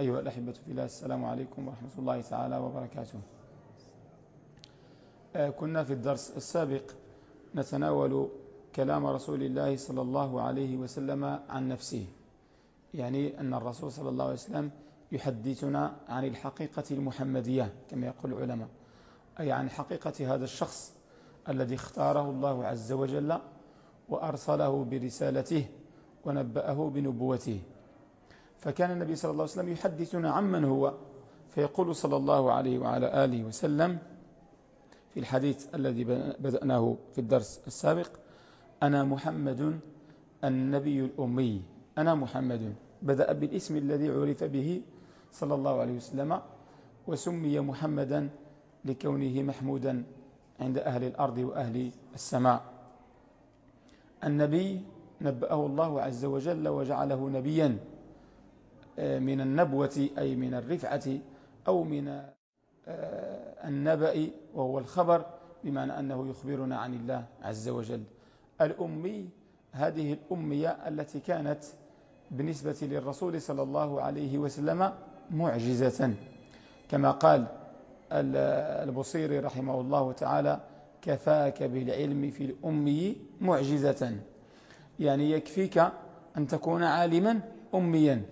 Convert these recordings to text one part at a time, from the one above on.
أيها الأحبة في الله السلام عليكم ورحمة الله تعالى وبركاته. كنا في الدرس السابق نتناول كلام رسول الله صلى الله عليه وسلم عن نفسه. يعني أن الرسول صلى الله عليه وسلم يحدثنا عن الحقيقة المحمدية كما يقول العلماء. أي عن حقيقة هذا الشخص الذي اختاره الله عز وجل وأرسله برسالته ونبأه بنبوته. فكان النبي صلى الله عليه وسلم يحدثنا عمن هو فيقول صلى الله عليه وعلى آله وسلم في الحديث الذي بدأناه في الدرس السابق أنا محمد النبي الأمي أنا محمد. بدأ بالاسم الذي عرف به صلى الله عليه وسلم وسمي محمدا لكونه محمودا عند أهل الأرض وأهل السماء. النبي نبأه الله عز وجل وجعله نبيا. من النبوة أي من الرفعة أو من آه، النبأ وهو الخبر بمعنى أنه يخبرنا عن الله عز وجل. الأمي هذه الأمية التي كانت بالنسبة للرسول صلى الله عليه وسلم معجزة. كما قال البصيري رحمه الله تعالى كفاك بالعلم في الأمي معجزة. يعني يكفيك أن تكون عالما أميا.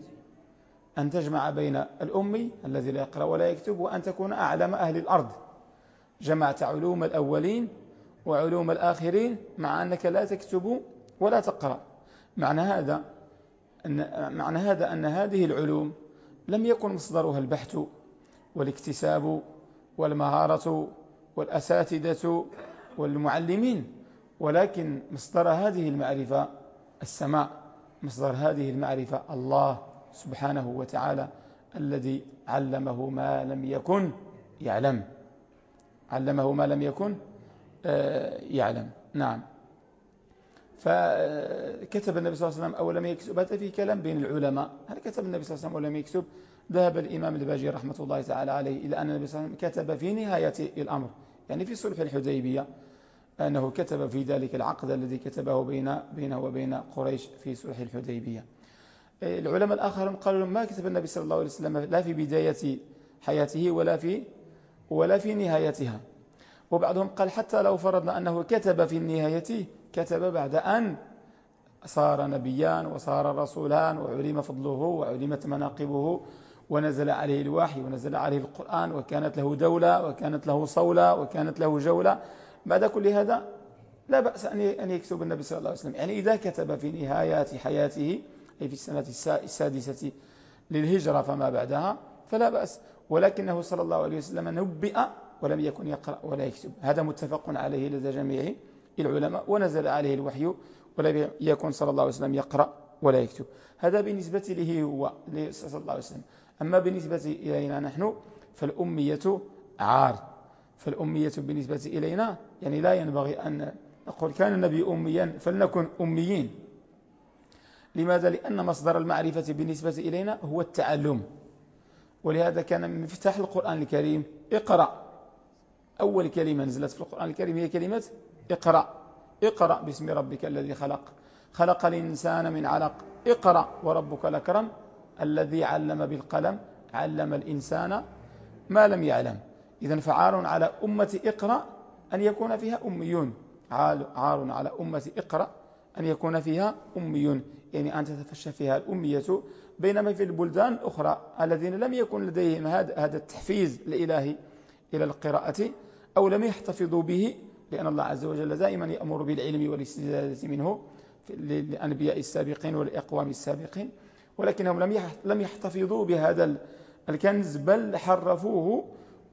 أن تجمع بين الأمي الذي لا يقرأ ولا يكتب وأن تكون أعلم أهل الأرض. جمعت علوم الأولين وعلوم الآخرين مع أنك لا تكتب ولا تقرأ. معنى هذا أن, معنى هذا أن هذه العلوم لم يكن مصدرها البحث والاكتساب والمهارة والأساتذة والمعلمين ولكن مصدر هذه المعرفة السماء مصدر هذه المعرفة الله. سبحانه وتعالى الذي علمه ما لم يكن يعلم. علمه ما لم يكن آه، يعلم. نعم. فكتب النبي صلى الله عليه وسلم أو لم يكتب. هذا في كلام بين العلماء. هل كتب النبي صلى الله عليه وسلم أو لم يكتب؟ ذهب الإمام الباجي رحمة الله تعالى عليه إلى أن النبي صلى الله عليه وسلم كتب في نهاية الأمر. يعني في صلح الحديبية أنه كتب في ذلك العقد الذي كتبه بين بينه وبين قريش في صلح الحديبية. العلماء الآخرون قالوا ما كتب النبي صلى الله عليه وسلم لا في بداية حياته ولا في ولا في نهايتها. وبعضهم قال حتى لو فرضنا أنه كتب في النهاية كتب بعد أن صار نبيان وصار رسولان وعلم فضله وعلمت مناقبه ونزل عليه الوحي ونزل عليه القرآن وكانت له دولة وكانت له صولة وكانت له جولة. بعد كل هذا لا بأس أن يكتب النبي صلى الله عليه وسلم. يعني إذا كتب في نهايات حياته أي في السنة السادسة للهجرة فما بعدها فلا بأس. ولكنه صلى الله عليه وسلم نبئ ولم يكن يقرأ ولا يكتب. هذا متفق عليه لدى جميع العلماء ونزل عليه الوحي ولم يكن صلى الله عليه وسلم يقرأ ولا يكتب. هذا بالنسبة له هو صلى الله عليه وسلم. أما بالنسبة إلينا نحن فالأمية عار. فالأمية بالنسبة إلينا يعني لا ينبغي أن نقول كان النبي أميا فلنكن أميين. لماذا؟ لأن مصدر المعرفة بالنسبة إلينا هو التعلم. ولهذا كان من مفتاح القرآن الكريم اقرأ. أول كلمة نزلت في القرآن الكريم هي كلمة اقرأ. اقرأ باسم ربك الذي خلق. خلق الإنسان من علق. اقرأ وربك الأكرم الذي علم بالقلم علم الإنسان ما لم يعلم. إذا فعار على أمة اقرأ أن يكون فيها أميون. عار على أمة اقرأ أن يكون فيها أميون. يعني أن تتفشى فيها الأمية. بينما في البلدان الأخرى الذين لم يكن لديهم هذا التحفيز الإلهي إلى القراءة أو لم يحتفظوا به لأن الله عز وجل دائما يأمر بالعلم والاستزادة منه للأنبياء السابقين والأقوام السابقين ولكنهم لم يحتفظوا بهذا الكنز بل حرفوه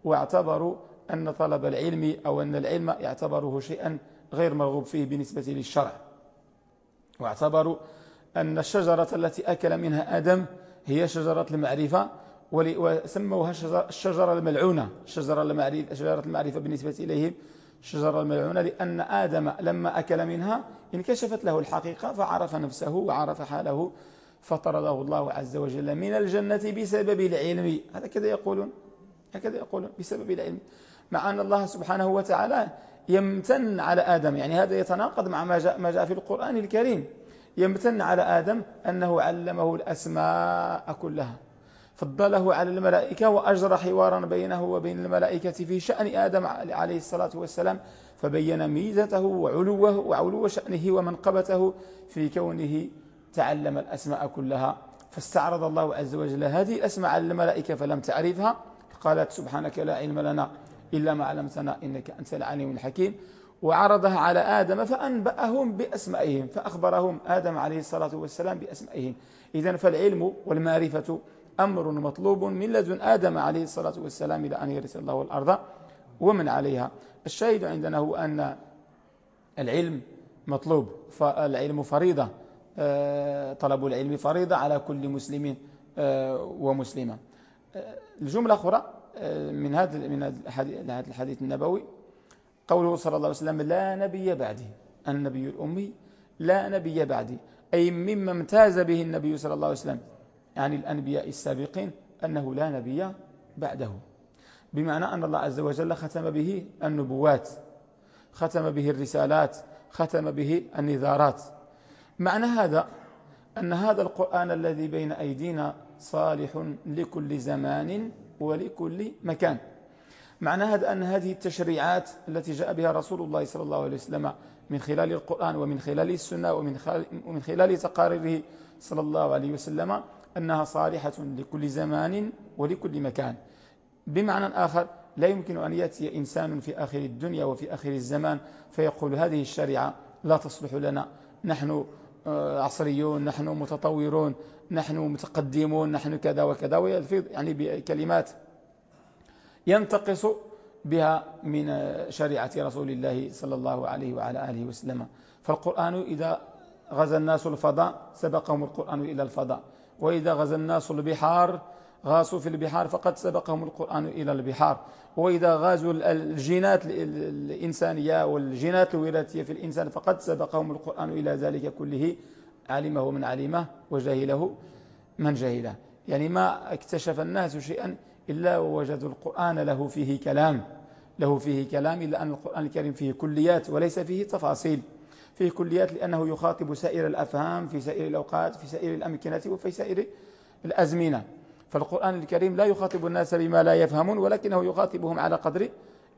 واعتبروا أن طلب العلم أو أن العلم يعتبره شيئا غير مرغوب فيه بالنسبة للشرع. واعتبروا أن الشجرة التي أكل منها آدم هي شجرة المعرفة وسموها الشجرة الملعونة. الشجرة المعرفة, شجرة المعرفة بالنسبة إليهم. الشجرة الملعونة لأن آدم لما أكل منها انكشفت له الحقيقة فعرف نفسه وعرف حاله فطرده الله عز وجل من الجنة بسبب العلم. هذا كذا يقولون هكذا يقولون بسبب العلم. مع أن الله سبحانه وتعالى يمتن على آدم يعني هذا يتناقض مع ما جاء, ما جاء في القرآن الكريم. يمتن على آدم أنه علمه الأسماء كلها. فضله على الملائكة وأجرى حوارا بينه وبين الملائكة في شأن آدم عليه الصلاة والسلام فبين ميزته وعلوه وعلو شأنه ومنقبته في كونه تعلم الأسماء كلها. فاستعرض الله عز وجل هذه الأسماء على الملائكة فلم تعرفها قالت سبحانك لا علم لنا إلا ما علمتنا إنك أنت العليم الحكيم. وعرضها على آدم فأنبأهم بأسمائهم فأخبرهم آدم عليه الصلاة والسلام بأسمائهم. إذا فالعلم والمعرفة أمر مطلوب من لدن آدم عليه الصلاة والسلام إلى أن يرث الله الأرض ومن عليها. الشاهد عندنا هو أن العلم مطلوب فالعلم فريضة آه، طلب العلم فريضة على كل مسلم آه، ومسلمة. آه، الجملة أخرى من هذا من هذا الحديث النبوي قوله صلى الله عليه وسلم لا نبي بعدي. النبي الأمي لا نبي بعدي. أي مما امتاز به النبي صلى الله عليه وسلم. عن الأنبياء السابقين أنه لا نبي بعده. بمعنى أن الله عز وجل ختم به النبوات ختم به الرسالات ختم به النذارات. معنى هذا أن هذا القرآن الذي بين أيدينا صالح لكل زمان ولكل مكان. معنى هذا أن هذه التشريعات التي جاء بها رسول الله صلى الله عليه وسلم من خلال القرآن ومن خلال السنة ومن خلال تقاريره صلى الله عليه وسلم أنها صالحة لكل زمان ولكل مكان. بمعنى آخر لا يمكن أن يأتي إنسان في آخر الدنيا وفي آخر الزمان فيقول هذه الشريعة لا تصلح لنا. نحن آه، عصريون نحن متطورون نحن متقدمون نحن كذا وكذا. ويلفظ يعني بكلمات ينتقص بها من شريعة رسول الله صلى الله عليه وعلى آله وسلم. فالقرآن إذا غزا الناس الفضاء سبقهم القرآن إلى الفضاء. وإذا غزا الناس البحار غاصوا في البحار فقد سبقهم القرآن إلى البحار. وإذا غازوا الجينات الإنسانية والجينات الوراثية في الإنسان فقد سبقهم القرآن إلى ذلك كله. علمه من علمه وجهله من جهله. يعني ما اكتشف الناس شيئا إلا ووجدوا القرآن له فيه كلام له فيه كلام إلا أن القرآن الكريم فيه كليات وليس فيه تفاصيل. فيه كليات لأنه يخاطب سائر الأفهام في سائر الأوقات في سائر الأمكنة وفي سائر الأزمنة. فالقرآن الكريم لا يخاطب الناس بما لا يفهمون ولكنه يخاطبهم على قدر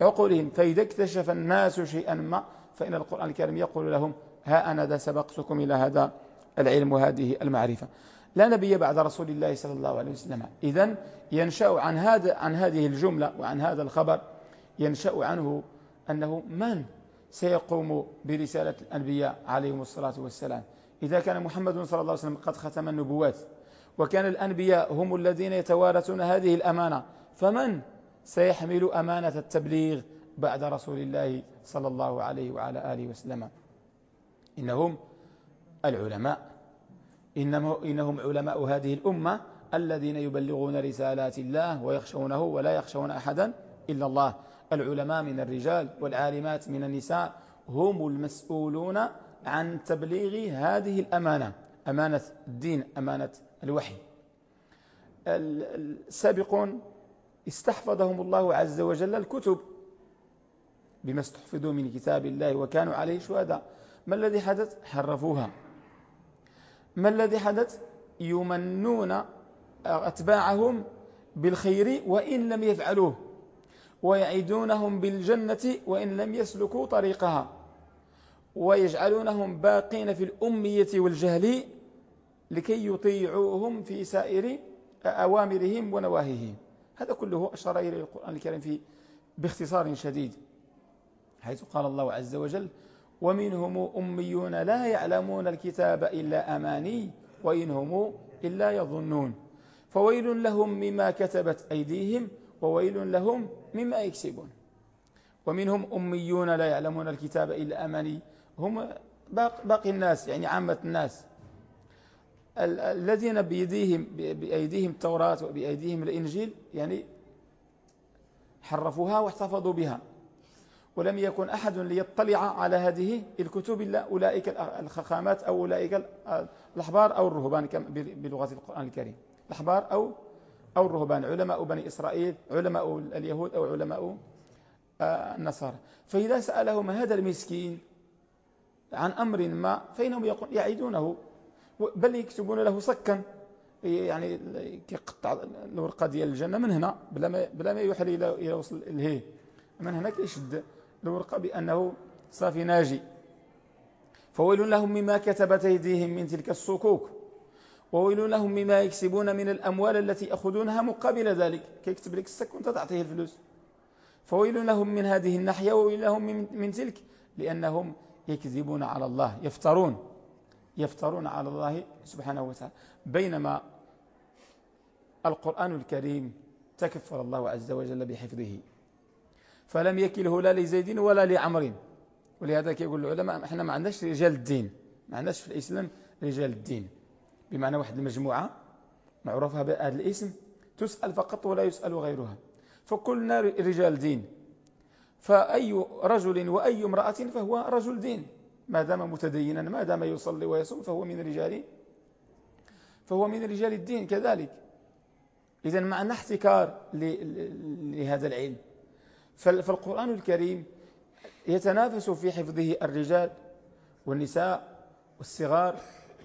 عقولهم. فإذا اكتشف الناس شيئا ما فإن القرآن الكريم يقول لهم ها أنا ذا سبقتكم إلى هذا العلم وهذه المعرفة. لا نبي بعد رسول الله صلى الله عليه وسلم. إذا ينشأ عن هذا عن هذه الجملة وعن هذا الخبر ينشأ عنه أنه من سيقوم برسالة الأنبياء عليهم الصلاة والسلام. إذا كان محمد صلى الله عليه وسلم قد ختم النبوات وكان الأنبياء هم الذين يتوارثون هذه الأمانة فمن سيحمل أمانة التبليغ بعد رسول الله صلى الله عليه وعلى آله وسلم؟ إنهم العلماء. إنهم علماء هذه الأمة الذين يبلغون رسالات الله ويخشونه ولا يخشون أحدا إلا الله. العلماء من الرجال والعالمات من النساء هم المسؤولون عن تبليغ هذه الأمانة أمانة الدين أمانة الوحي. السابقون استحفظهم الله عز وجل الكتب بما استحفظوا من كتاب الله وكانوا عليه شهداء. ما الذي حدث؟ حرفوها. ما الذي حدث؟ يمنون أتباعهم بالخير وإن لم يفعلوه ويعيدونهم بالجنة وإن لم يسلكوا طريقها ويجعلونهم باقين في الأمية والجهل لكي يطيعوهم في سائر أوامرهم ونواهيهم. هذا كله أشار إلى القرآن الكريم في باختصار شديد حيث قال الله عز وجل ومنهم أميون لا يعلمون الكتاب إلا أماني وإن هم إلا يظنون. فويل لهم مما كتبت أيديهم وويل لهم مما يكسبون. ومنهم أميون لا يعلمون الكتاب إلا أماني. هم باقي الناس يعني عامة الناس. الذين بيديهم بأيديهم التوراة وبأيديهم الإنجيل يعني حرفوها واحتفظوا بها. ولم يكن أحد ليطلع على هذه الكتب إلا أولئك الخخامات أو أولئك الأحبار أو الرهبان بلغة القرآن الكريم. الأحبار أو أو الرهبان علماء بني إسرائيل علماء اليهود أو علماء آه، النصارى. فإذا سألهم هذا المسكين عن أمر ما فإنهم يعيدونه. بل يكتبون له صكا. يعني كيقطع الورقة ديال الجنة من هنا بلا ما بلا ما يوحل إلى وصل الهي من هنا كيشد. الورقة بأنه صافي ناجي. فويل لهم مما كتبت أيديهم من تلك الصكوك. وويل لهم مما يكسبون من الأموال التي يأخذونها مقابل ذلك. كيكتب لك السك وانت تعطيه الفلوس. فويل لهم من هذه الناحية وويل لهم من, من تلك. لأنهم يكذبون على الله يفترون. يفترون على الله سبحانه وتعالى. بينما القرآن الكريم تكفر الله عز وجل بحفظه. فلم يكله لا لزيد ولا لعمر. ولهذا كيقول العلماء إحنا ما عندناش رجال الدين. ما عندناش في الإسلام رجال الدين. بمعنى واحد المجموعة معروفة بهذا الاسم تسأل فقط ولا يسأل غيرها. فكلنا رجال دين. فأي رجل وأي امرأة فهو رجل دين. ما دام متدينا ما دام يصلي ويصوم فهو من رجال فهو من رجال الدين كذلك. إذا معنا احتكار لهذا العلم. فالقرآن الكريم يتنافس في حفظه الرجال والنساء والصغار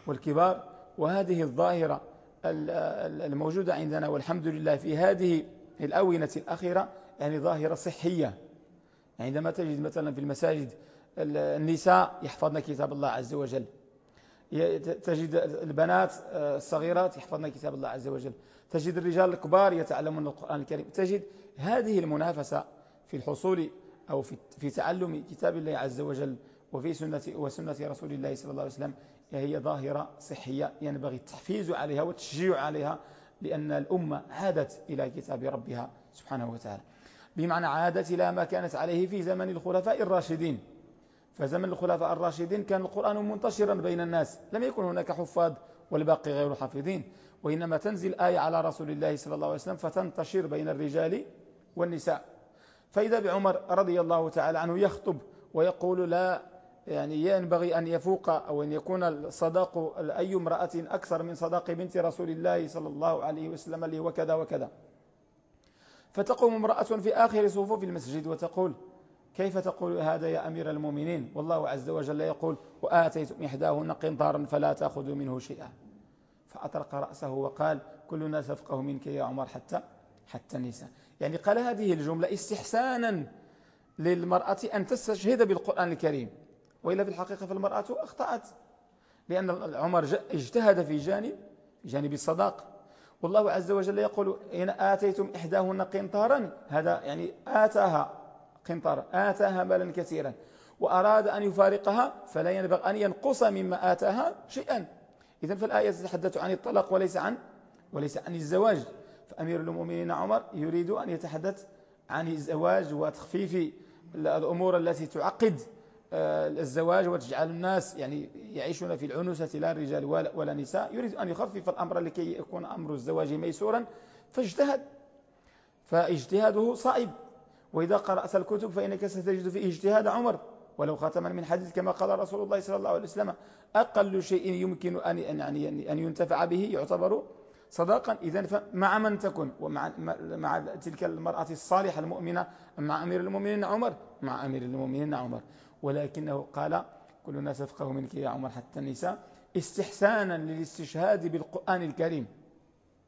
والكبار وهذه الظاهرة الموجودة عندنا والحمد لله في هذه الأونة الأخيرة يعني ظاهرة صحية. عندما تجد مثلا في المساجد النساء يحفظن كتاب الله عز وجل. تجد البنات الصغيرات يحفظن كتاب الله عز وجل. تجد الرجال الكبار يتعلمون القرآن الكريم. تجد هذه المنافسة في الحصول أو في في تعلم كتاب الله عز وجل وفي سنة وسنة رسول الله صلى الله عليه وسلم هي ظاهرة صحية ينبغي التحفيز عليها والتشجيع عليها لأن الأمة عادت إلى كتاب ربها سبحانه وتعالى. بمعنى عادت إلى ما كانت عليه في زمن الخلفاء الراشدين. فزمن الخلفاء الراشدين كان القرآن منتشرا بين الناس لم يكن هناك حفاظ والباقي غير حافظين. وإنما تنزل آية على رسول الله صلى الله عليه وسلم فتنتشر بين الرجال والنساء. فإذا بعمر رضي الله تعالى عنه يخطب ويقول لا يعني ينبغي أن يفوق أو أن يكون الصداق أي امرأة أكثر من صداق بنت رسول الله صلى الله عليه وسلم لي وكذا وكذا. فتقوم امرأة في آخر صفوف المسجد وتقول كيف تقول هذا يا أمير المؤمنين؟ والله عز وجل يقول وآتيتم إحداهن قنطارا فلا تأخذوا منه شيئا. فأطرق رأسه وقال كلنا تفقه منك يا عمر حتى حتى النساء. يعني قال هذه الجملة استحسانا للمرأة أن تستشهد بالقرآن الكريم وإلا في الحقيقة فالمرأة أخطأت لأن عمر اجتهد في جانب جانب الصداق. والله عز وجل يقول إن آتيتم إحداهن قنطارا هذا يعني آتاها قنطارا آتاها مالا كثيرا وأراد أن يفارقها فلا ينبغي أن ينقص مما آتاها شيئا. إذا فالآية تتحدث عن الطلاق وليس عن وليس عن الزواج. فأمير المؤمنين عمر يريد أن يتحدث عن الزواج وتخفيف الأمور التي تعقد آه، الزواج وتجعل الناس يعني يعيشون في العنوسة لا رجال ولا نساء. يريد أن يخفف الأمر لكي يكون أمر الزواج ميسورا فاجتهد. فاجتهاده صائب وإذا قرأت الكتب فإنك ستجد في اجتهاد عمر. ولو خاتما من حديث كما قال رسول الله صلى الله عليه وسلم أقل شيء يمكن أن يعني أن ينتفع به يعتبر صداقا. إذا مع من تكون؟ ومع مع تلك المرأة الصالحة المؤمنة مع أمير المؤمنين عمر مع أمير المؤمنين عمر. ولكنه قال كل الناس يفقه منك يا عمر حتى النساء استحسانا للاستشهاد بالقرآن الكريم.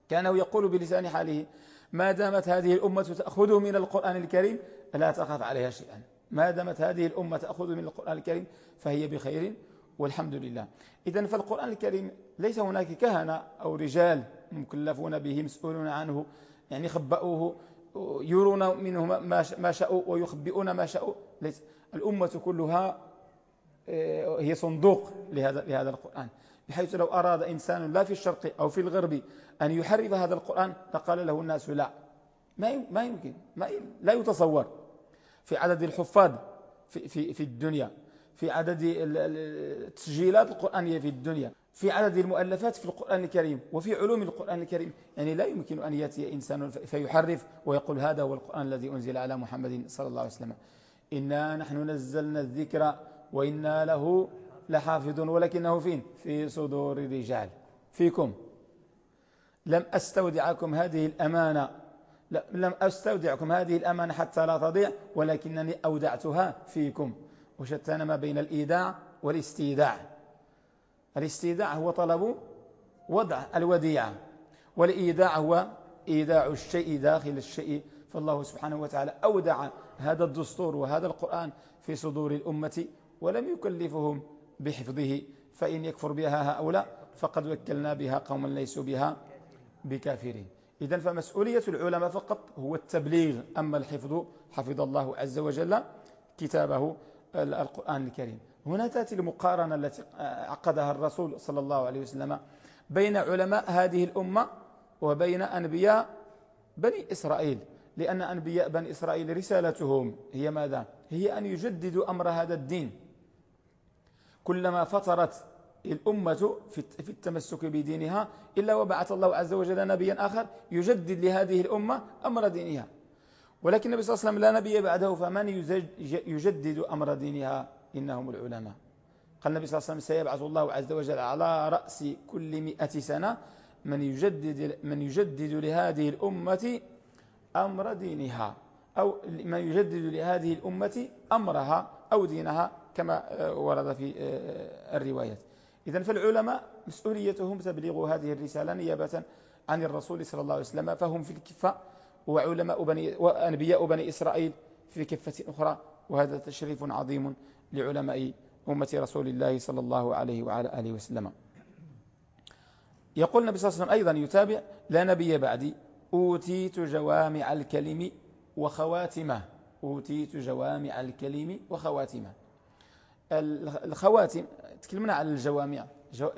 كان يقول بلسان حاله ما دامت هذه الأمة تأخذ من القرآن الكريم لا تخاف عليها شيئا. ما دامت هذه الأمة تأخذ من القرآن الكريم فهي بخير والحمد لله. إذا فالقرآن الكريم ليس هناك كهنة أو رجال مكلفون به مسؤولون عنه يعني خبأوه يرون منه ما شاءوا ويخبئون ما شاءوا. ليس الأمة كلها آه، هي صندوق لهذا لهذا القرآن. بحيث لو أراد إنسان لا في الشرق أو في الغرب أن يحرف هذا القرآن لقال له الناس لا. ما يمكن ما لا يتصور. في عدد الحفاظ في, في, في الدنيا في عدد التسجيلات القرآنية في الدنيا في عدد المؤلفات في القرآن الكريم وفي علوم القرآن الكريم. يعني لا يمكن أن يأتي إنسان فيحرف ويقول هذا هو القرآن الذي أنزل على محمد صلى الله عليه وسلم. إنا نحن نزلنا الذكر وإنا له لحافظ ولكنه فين؟ في صدور الرجال. فيكم. لم أستودعكم هذه الأمانة. لم أستودعكم هذه الأمانة حتى لا تضيع ولكنني أودعتها فيكم. وشتان ما بين الإيداع والاستيداع. الاستيداع هو طلب وضع الوديعة والإيداع هو إيداع الشيء داخل الشيء. فالله سبحانه وتعالى أودع هذا الدستور وهذا القرآن في صدور الأمة ولم يكلفهم بحفظه فإن يكفر بها هؤلاء فقد وكلنا بها قوما ليسوا بها بكافرين. إذا فمسؤولية العلماء فقط هو التبليغ أما الحفظ حفظ الله عز وجل كتابه القرآن الكريم. هنا تأتي المقارنة التي عقدها الرسول صلى الله عليه وسلم بين علماء هذه الأمة وبين أنبياء بني إسرائيل لأن أنبياء بني إسرائيل رسالتهم هي ماذا؟ هي أن يجددوا أمر هذا الدين. كلما فترت الأمة في التمسك بدينها إلا وبعث الله عز وجل نبيا آخر يجدد لهذه الأمة أمر دينها. ولكن النبي صلى الله عليه وسلم لا نبي بعده فمن يجدد أمر دينها؟ إنهم العلماء. قال النبي صلى الله عليه وسلم سيبعث الله عز وجل على رأس كل مئة سنة من يجدد, من يجدد لهذه الأمة أمر دينها أو من يجدد لهذه الأمة أمرها أو دينها كما ورد في الروايات. إذا فالعلماء مسؤوليتهم تبليغ هذه الرسالة نيابة عن الرسول صلى الله عليه وسلم فهم في الكفة وعلماء بني وأنبياء بني إسرائيل في كفة أخرى وهذا تشريف عظيم لعلماء أمة رسول الله صلى الله عليه وعلى آله وسلم. يقول النبي صلى الله عليه وسلم أيضا يتابع لا نبي بعدي أوتيت جوامع الكلم وخواتمه. أوتيت جوامع الكلم وخواتمه. الخواتم تكلمنا عن الجوامع.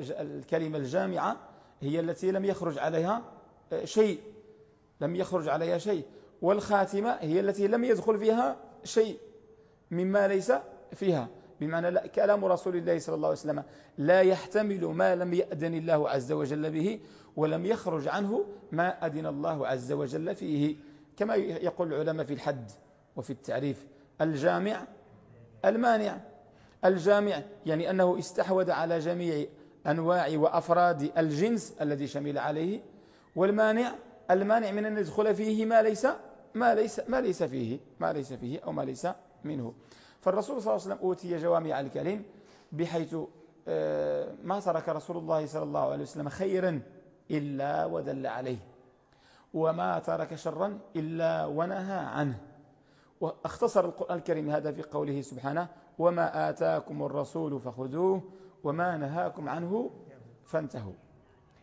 الكلمة الجامعة هي التي لم يخرج عليها آه، شيء. لم يخرج عليها شيء. والخاتمة هي التي لم يدخل فيها شيء. مما ليس فيها بمعنى كلام رسول الله صلى الله عليه وسلم لا يحتمل ما لم يأذن الله عز وجل به ولم يخرج عنه ما أذن الله عز وجل فيه. كما يقول العلماء في الحد وفي التعريف الجامع المانع. الجامع يعني أنه استحوذ على جميع أنواع وأفراد الجنس الذي شمل عليه والمانع المانع من أن يدخل فيه ما ليس ما ليس ما ليس فيه ما ليس فيه أو ما ليس منه. فالرسول صلى الله عليه وسلم أوتي جوامع الكلم بحيث آه، ما ترك رسول الله صلى الله عليه وسلم خيرا إلا ودل عليه. وما ترك شرا إلا ونهى عنه. واختصر القرآن الكريم هذا في قوله سبحانه وما آتاكم الرسول فخذوه وما نهاكم عنه فانتهوا.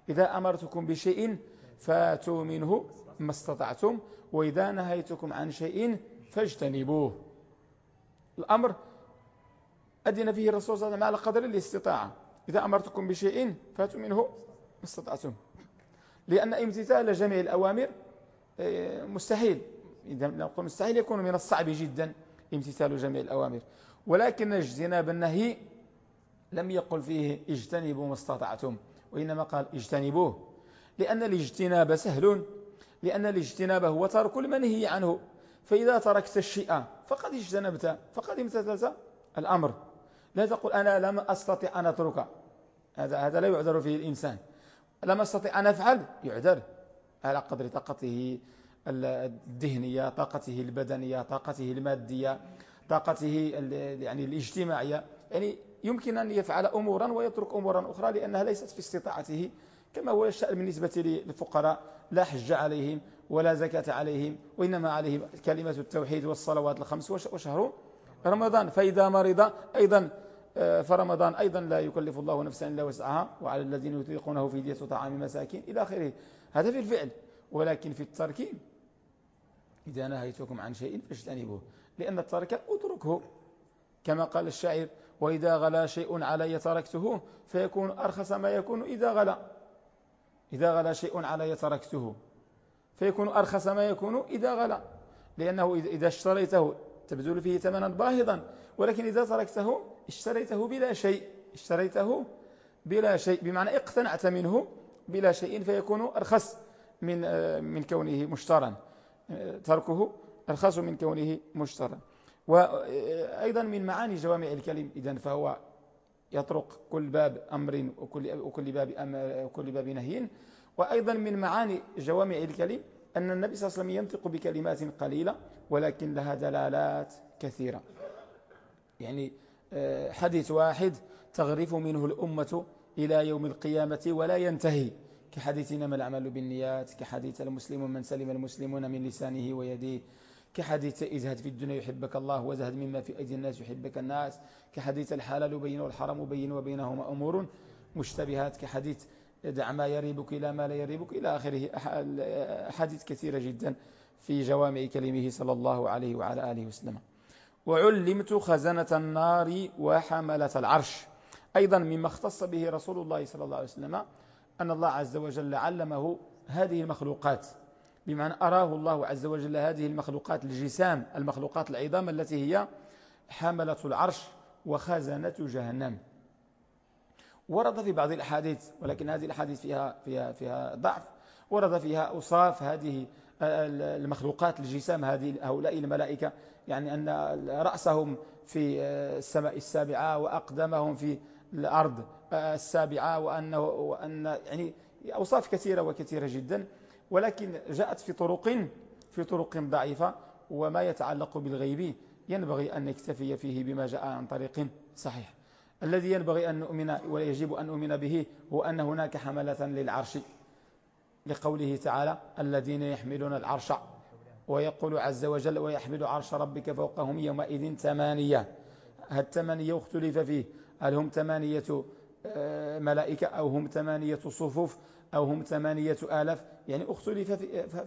إذا أمرتكم بشيء فاتوا منه ما استطعتم وإذا نهيتكم عن شيء فاجتنبوه. الأمر أدن فيه الرسول صلى الله عليه وسلم على قدر الاستطاعة. إذا أمرتكم بشيء فاتوا منه ما استطعتم. لأن امتثال جميع الأوامر آه، مستحيل. إذا نقول مستحيل يكون من الصعب جدا امتثال جميع الأوامر. ولكن اجتناب النهي لم يقل فيه اجتنبوا ما استطعتم وإنما قال اجتنبوه. لأن الاجتناب سهل لأن الاجتناب هو ترك المنهي عنه. فإذا تركت الشيء فقد اجتنبت فقد امتثلت الأمر. لا تقول أنا لم أستطع أن أترك. هذا هذا لا يعذر فيه الإنسان. لم أستطع أن أفعل يعذر. على قدر طاقته الذهنية طاقته البدنية طاقته المادية طاقته يعني الاجتماعية. يعني يمكن أن يفعل أمورا ويترك أمورا أخرى لأنها ليست في استطاعته كما هو الشأن بالنسبة للفقراء لا حج عليهم ولا زكاة عليهم وإنما عليهم كلمة التوحيد والصلوات الخمس وشهر رمضان. فإذا مرض أيضا آه، فرمضان أيضا لا يكلف الله نفسا إلا وسعها وعلى الذين يطيقونه فدية طعام مساكين إلى آخره. هذا في الفعل. ولكن في الترك إذا نهيتكم عن شيء فاجتنبوه لأن الترك اتركه. كما قال الشاعر وإذا غلا شيء علي تركته فيكون أرخص ما يكون إذا غلا. إذا غلا شيء علي تركته. فيكون أرخص ما يكون إذا غلا. لأنه إذا اشتريته تبذل فيه ثمنا باهظا ولكن إذا تركته اشتريته بلا شيء اشتريته بلا شيء بمعنى اقتنعت منه بلا شيء فيكون أرخص من من كونه مشترا. تركه أرخص من كونه مشترا. وأيضا من معاني جوامع الكلم إذن فهو يطرق كل باب أمر وكل, وكل باب أمر وكل باب نهي. وأيضا من معاني جوامع الكلم أن النبي صلى الله عليه وسلم ينطق بكلمات قليلة ولكن لها دلالات كثيرة. يعني آه، حديث واحد تغرف منه الأمة إلى يوم القيامة ولا ينتهي. كحديث إنما العمل بالنيات كحديث المسلم من سلم المسلمون من لسانه ويديه. كحديث ازهد في الدنيا يحبك الله وزهد مما في أيدي الناس يحبك الناس. كحديث الحلال بين والحرام بين وبينهما أمور مشتبهات. كحديث دع ما يريبك إلى ما لا يريبك إلى آخره. أحاديث كثيرة جدا في جوامع كلمه صلى الله عليه وعلى آله وسلم. وعلمت خزنة النار وحملة العرش. أيضا مما اختص به رسول الله صلى الله عليه وسلم أن الله عز وجل علمه هذه المخلوقات. بمعنى أراه الله عز وجل هذه المخلوقات الجسام المخلوقات العظام التي هي حملة العرش وخزنة جهنم. ورد في بعض الأحاديث ولكن هذه الأحاديث فيها, فيها, فيها ضعف. ورد فيها أوصاف هذه المخلوقات الجسام هذه هؤلاء الملائكة. يعني أن رأسهم في السماء السابعة وأقدمهم في الأرض السابعة وأنه وأن يعني أوصاف كثيرة وكثيرة جدا. ولكن جاءت في طرق في طرق ضعيفة وما يتعلق بالغيب. ينبغي أن نكتفي فيه بما جاء عن طريق صحيح. الذي ينبغي أن نؤمن ويجب أن نؤمن به هو أن هناك حملة للعرش لقوله تعالى الذين يحملون العرش. ويقول عز وجل ويحمل عرش ربك فوقهم يومئذ ثمانية. الثمانية اختلف فيه؟ هل هم ثمانية آه، ملائكة؟ أو هم ثمانية صفوف؟ أو هم ثمانية آلاف؟ يعني اختلف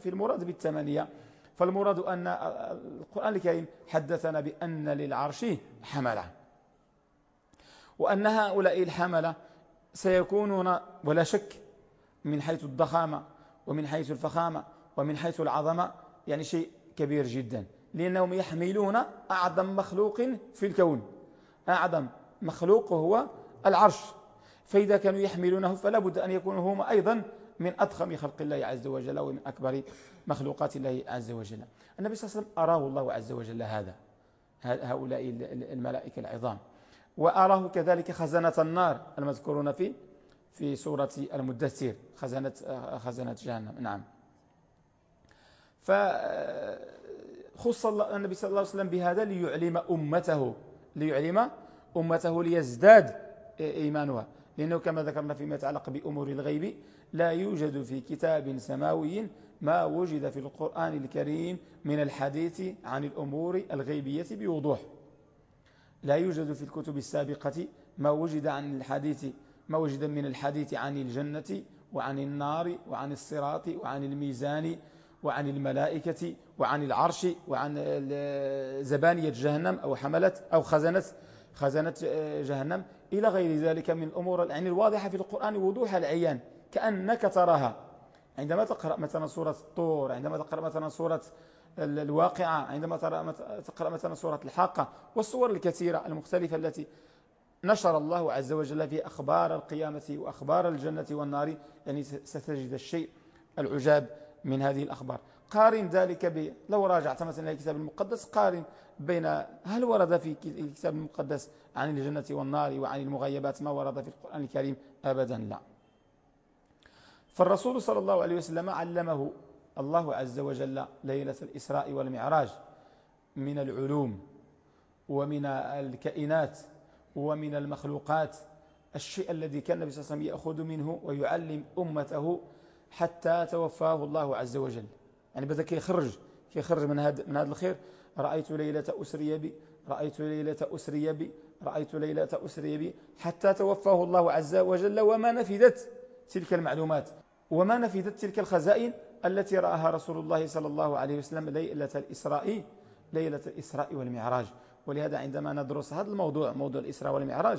في المراد بالثمانية. فالمراد أن القرآن الكريم حدثنا بأن للعرش حملة. وأن هؤلاء الحملة سيكونون ولا شك من حيث الضخامة ومن حيث الفخامة ومن حيث العظمة يعني شيء كبير جدا لأنهم يحملون أعظم مخلوق في الكون. أعظم مخلوق هو العرش. فإذا كانوا يحملونه فلا بد أن يكونوا هم أيضا من أضخم خلق الله عز وجل ومن أكبر مخلوقات الله عز وجل. النبي صلى الله عليه وسلم أراه الله عز وجل هذا هؤلاء الملائكة العظام. وأراه كذلك خزنة النار المذكورون في في سورة المدثر خزنة, خزنة جهنم. نعم. فخص النبي صلى الله عليه وسلم بهذا ليعلم أمته ليعلم أمته ليزداد إيمانها. لأنه كما ذكرنا فيما يتعلق بأمور الغيب لا يوجد في كتاب سماوي ما وجد في القرآن الكريم من الحديث عن الأمور الغيبية بوضوح. لا يوجد في الكتب السابقة ما وجد عن الحديث ما وجد من الحديث عن الجنة وعن النار وعن الصراط وعن الميزان وعن الملائكة وعن العرش وعن زبانية جهنم أو حملت أو خزنة خزنة جهنم. إلى غير ذلك من الأمور يعني الواضحة في القرآن وضوح العيان كأنك تراها. عندما تقرأ مثلا سورة الطور عندما تقرأ مثلا سورة الواقعة عندما تقرأ مثلا سورة الحاقة والصور الكثيرة المختلفة التي نشر الله عز وجل في أخبار القيامة وأخبار الجنة والنار يعني ستجد الشيء العجاب من هذه الأخبار. قارن ذلك ب لو راجعت مثلا الكتاب المقدس قارن بين هل ورد في الكتاب المقدس عن الجنة والنار وعن المغيبات ما ورد في القرآن الكريم؟ أبدا لا. فالرسول صلى الله عليه وسلم علمه الله عز وجل ليلة الإسراء والمعراج من العلوم ومن الكائنات ومن المخلوقات الشيء الذي كان النبي صلى الله عليه وسلم يأخذ منه ويعلم أمته حتى توفاه الله عز وجل. يعني بدأ كيخرج كيخرج من هذا من هذا الخير. رأيت ليلة أسري بي رأيت ليلة أسري بي رأيت ليلة أسري بي حتى توفاه الله عز وجل وما نفذت تلك المعلومات وما نفذت تلك الخزائن التي رآها رسول الله صلى الله عليه وسلم ليلة الإسراء ليلة الإسراء والمعراج. ولهذا عندما ندرس هذا الموضوع موضوع الإسراء والمعراج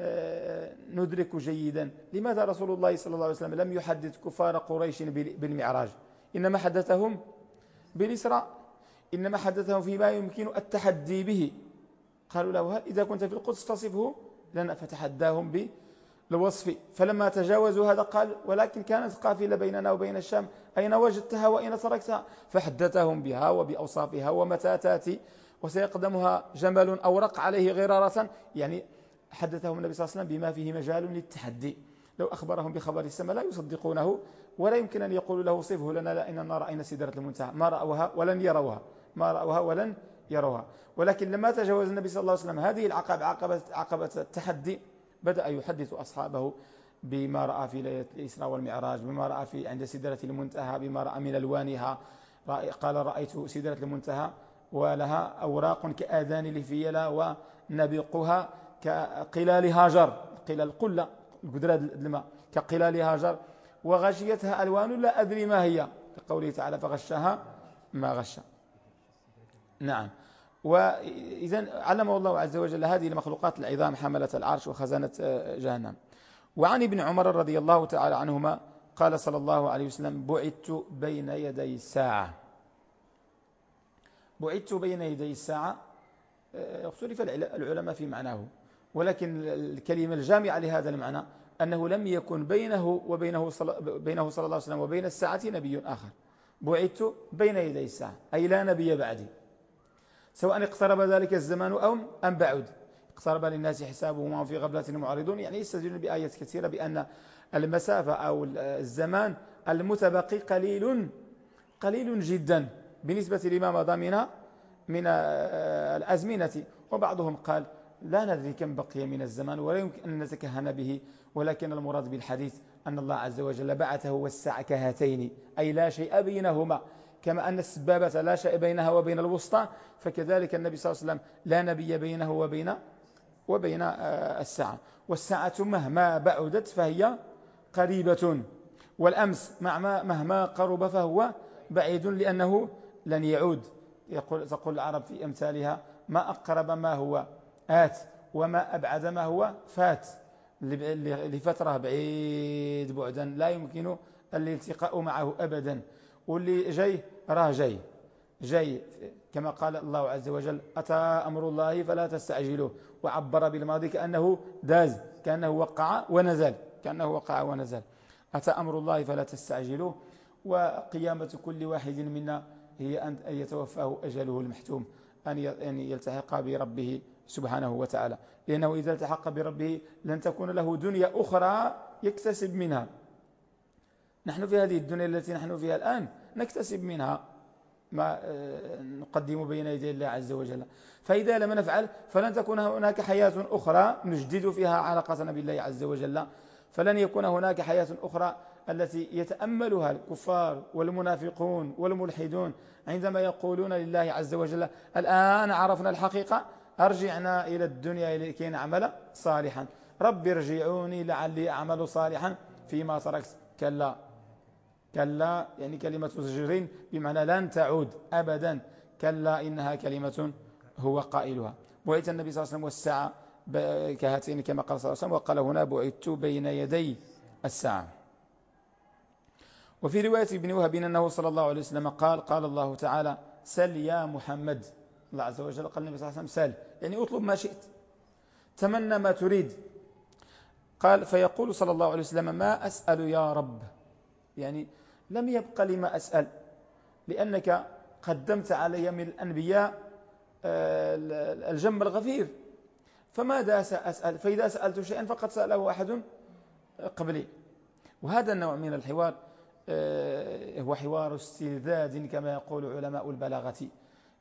آه، ندرك جيدا لماذا رسول الله صلى الله عليه وسلم لم يحدث كفار قريش بالمعراج. إنما حدثهم بالإسراء. إنما حدثهم فيما يمكن التحدي به. قالوا له إذا كنت في القدس تصفه لنا فتحداهم الوصف. فلما تجاوزوا هذا قال ولكن كانت قافلة بيننا وبين الشام أين وجدتها وأين تركتها؟ فحدثهم بها وبأوصافها ومتى تاتي وسيقدمها جمل أورق عليه غرارة. يعني حدثهم النبي صلى الله عليه وسلم بما فيه مجال للتحدي. لو أخبرهم بخبر السماء لا يصدقونه ولا يمكن أن يقولوا له صفه لنا لأننا رأينا سدرة المنتهى. ما رأوها ولن يروها. ما رأوها ولن يروها. ولكن لما تجاوز النبي صلى الله عليه وسلم هذه العقبة عقبة, عقبة التحدي بدأ يحدث أصحابه بما رأى في ليلة الإسراء والمعراج بما رأى في عند سدرة المنتهى بما رأى من ألوانها. قال رأيت سدرة المنتهى ولها أوراق كآذان لفيلة ونبقها كقلال هاجر قلال القلة القدرة الماء كقلال هاجر. وغشيتها ألوان لا أدري ما هي. كقوله تعالى فغشها ما غشى. نعم. وإذا علمه الله عز وجل هذه المخلوقات العظام حملة العرش وخزانة آه، جهنم. وعن ابن عمر رضي الله تعالى عنهما قال صلى الله عليه وسلم بعثت بين يدي الساعة. بعثت بين يدي الساعة. آه، اختلف العلماء في معناه. ولكن الكلمة الجامعة لهذا المعنى أنه لم يكن بينه وبينه صل... بينه صلى الله عليه وسلم وبين الساعة نبي آخر. بعثت بين يدي الساعة. أي لا نبي بعدي. سواء اقترب ذلك الزمان أو أم بعد. اقترب للناس حسابهم وهم في غفلة معرضون. يعني يستدلون بآيات كثيرة بأن المسافة أو الزمان المتبقي قليل قليل جدا بالنسبة لما مضى من من الأزمنة. وبعضهم قال لا ندري كم بقي من الزمان ولا يمكن أن نتكهن به. ولكن المراد بالحديث أن الله عز وجل بعثه والساعة كهاتين أي لا شيء بينهما. كما أن السبابة لا شيء بينها وبين الوسطى فكذلك النبي صلى الله عليه وسلم لا نبي بينه وبين وبين آه، الساعة. والساعة مهما بعدت فهي قريبة. والأمس مهما قرب فهو بعيد لأنه لن يعود. يقول تقول العرب في أمثالها ما أقرب ما هو آت وما أبعد ما هو فات. لفترة بعيد بعدا لا يمكن الالتقاء معه أبدا. واللي جاي راه جاي. جاي كما قال الله عز وجل أتى أمر الله فلا تستعجلوه. وعبر بالماضي كأنه داز كأنه وقع ونزل كأنه وقع ونزل. أتى أمر الله فلا تستعجلوه. وقيامة كل واحد منا هي أن يتوفاه أجله المحتوم أن يلتحق بربه سبحانه وتعالى. لأنه إذا التحق بربه لن تكون له دنيا أخرى يكتسب منها. نحن في هذه الدنيا التي نحن فيها الآن نكتسب منها ما آه، نقدم بين يدي الله عز وجل. فإذا لم نفعل فلن تكون هناك حياة أخرى نجدد فيها علاقتنا بالله عز وجل. فلن يكون هناك حياة أخرى التي يتأملها الكفار والمنافقون والملحدون عندما يقولون لله عز وجل الآن عرفنا الحقيقة أرجعنا إلى الدنيا لكي نعمل صالحا. رب ارجعوني لعلي أعمل صالحا فيما تركت. كلا. كلا يعني كلمة زجرين بمعنى لن تعود أبدا. كلا إنها كلمة هو قائلها. بعث النبي صلى الله عليه وسلم والساعة كهاتين كما قال صلى الله عليه وسلم وقال هنا بعثت بين يدي الساعة. وفي رواية ابن وهب أنه صلى الله عليه وسلم قال قال الله تعالى سل يا محمد. الله عز وجل قال النبي صلى الله عليه وسلم سل. يعني اطلب ما شئت. تمنى ما تريد. قال فيقول صلى الله عليه وسلم ما أسأل يا رب. يعني لم يبق لما أسأل لأنك قدمت علي من الأنبياء آه، الجم الغفير. فماذا سأسأل؟ فإذا سألت شيئا فقد سأله أحد قبلي. وهذا النوع من الحوار آه، هو حوار استلذاذ كما يقول علماء البلاغة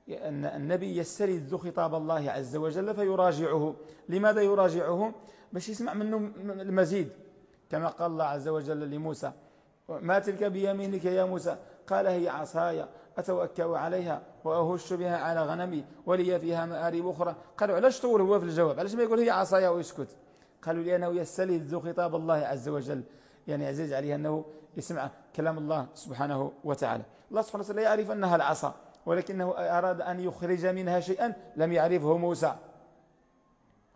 أن النبي يستلذ خطاب الله عز وجل فيراجعه. لماذا يراجعه؟ باش يسمع منه المزيد كما قال الله عز وجل لموسى ما تلك بيمينك يا موسى؟ قال هي عصاي أتوكأ عليها وأهش بها على غنمي ولي فيها مآرب أخرى. قالوا علاش طول هو في الجواب؟ علاش ما يقول هي عصاي ويسكت قالوا لأنه يستلذ خطاب الله عز وجل. يعني عزيز عليه أنه يسمع كلام الله سبحانه وتعالى. الله سبحانه وتعالى يعرف أنها العصا ولكنه أراد أن يخرج منها شيئا لم يعرفه موسى.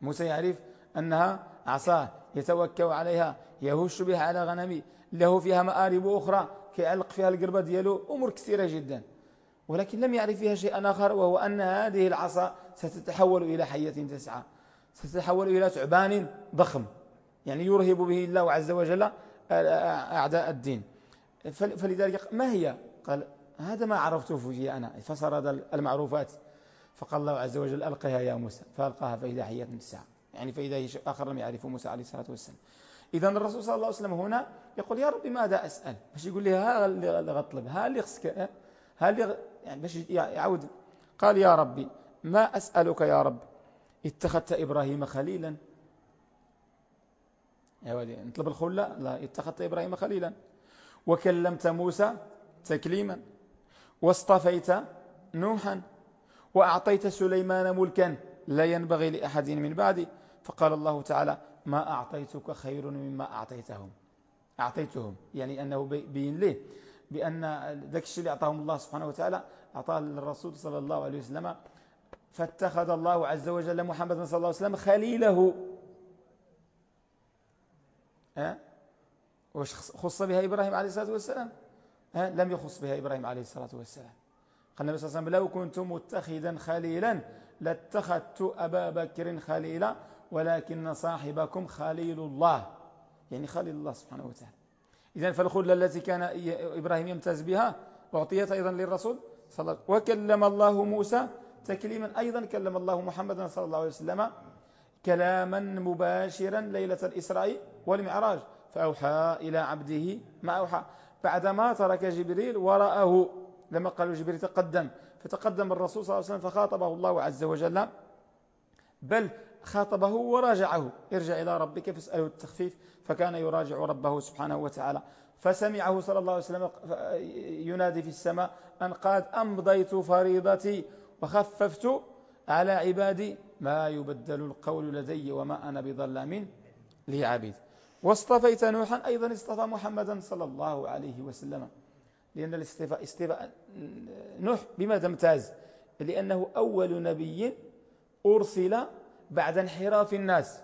موسى يعرف أنها عصاه يتوكأ عليها يهش بها على غنمي. له فيها مآرب أخرى كيعلق فيها القربة دياله أمور كثيرة جدا. ولكن لم يعرف فيها شيئا آخر وهو أن هذه العصا ستتحول إلى حية تسعى ستتحول إلى ثعبان ضخم يعني يرهب به الله عز وجل أعداء الدين. فلذلك ما هي؟ قال هذا ما عرفته في أنا فسرد المعروفات. فقال الله عز وجل ألقها يا موسى. فألقاها فإذا حية الساعة يعني فإذا آخر لم يعرفه موسى عليه الصلاة والسلام. إذا الرسول صلى الله عليه وسلم هنا يقول يا ربي ماذا أسأل؟ باش يقول لي ها اللي غطلب ها اللي خسك ها اللي يعني باش يعود قال يا ربي ما أسألك يا رب؟ اتخذت إبراهيم خليلا. يا ولي نطلب الخلة لا اتخذت إبراهيم خليلا. وكلمت موسى تكليما واصطفيت نوحا وأعطيت سليمان ملكا لا ينبغي لأحد من بعدي. فقال الله تعالى ما أعطيتك خير مما أعطيتهم. أعطيتهم يعني أنه بين له بأن ذاك الشيء اللي أعطاهم الله سبحانه وتعالى أعطاه للرسول صلى الله عليه وسلم. فاتخذ الله عز وجل محمد صلى الله عليه وسلم خليله. أه؟ وش خص بها إبراهيم عليه الصلاة والسلام؟ أه؟ لم يخص بها إبراهيم عليه الصلاة والسلام. قال النبي صلى الله عليه وسلم لو كنت متخذا خليلا لاتخذت أبا بكر خليلا. ولكن صاحبكم خليل الله. يعني خليل الله سبحانه وتعالى. إذن فالخلة التي كان إبراهيم يمتاز بها أعطيت أيضا للرسول صلى الله وكلم الله موسى تكليما. أيضا كلم الله محمدا صلى الله عليه وسلم كلاما مباشرا ليلة الإسراء والمعراج. فأوحى إلى عبده ما أوحى؟ بعدما ترك جبريل ورأه. لما قالوا جبريل تقدم. فتقدم الرسول صلى الله عليه وسلم فخاطبه الله عز وجل. بل خاطبه وراجعه. ارجع إلى ربك فاسأله التخفيف فكان يراجع ربه سبحانه وتعالى. فسمعه صلى الله عليه وسلم ينادي في السماء أن قد أمضيت فريضتي وخففت على عبادي ما يبدل القول لدي وما أنا بظلام لعبيد. واصطفيت نوحا أيضا اصطفى محمدا صلى الله عليه وسلم. لأن الاستفاء استفاء نوح بماذا امتاز لأنه أول نبي أرسل بعد انحراف الناس.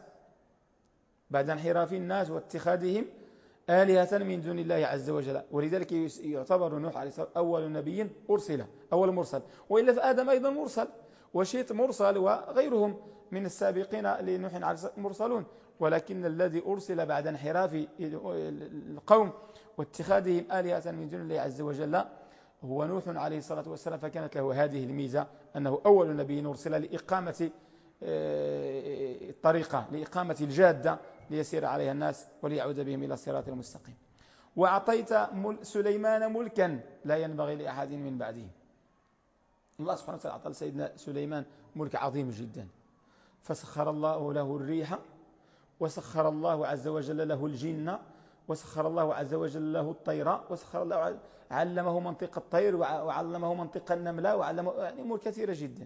بعد انحراف الناس واتخاذهم آلهة من دون الله عز وجل. ولذلك يعتبر نوح عليه الصلاة أول نبي أرسل أول مرسل. وإلا فآدم أيضا مرسل وشيت مرسل وغيرهم من السابقين لنوح عليه الصلاة مرسلون. ولكن الذي أرسل بعد انحراف القوم واتخاذهم آلهة من دون الله عز وجل هو نوح عليه الصلاة والسلام. فكانت له هذه الميزة أنه أول نبي أرسل لإقامة الطريقة لإقامة الجادة ليسير عليها الناس وليعود بهم إلى الصراط المستقيم. وأعطيت سليمان ملكا لا ينبغي لأحد من بعده. الله سبحانه وتعالى أعطى سيدنا سليمان ملك عظيم جدا. فسخر الله له الريح وسخر الله عز وجل له الجن وسخر الله عز وجل له الطير وسخر الله علمه منطق الطير وعلمه منطق النملة وعلمه يعني أمور كثيرة جدا.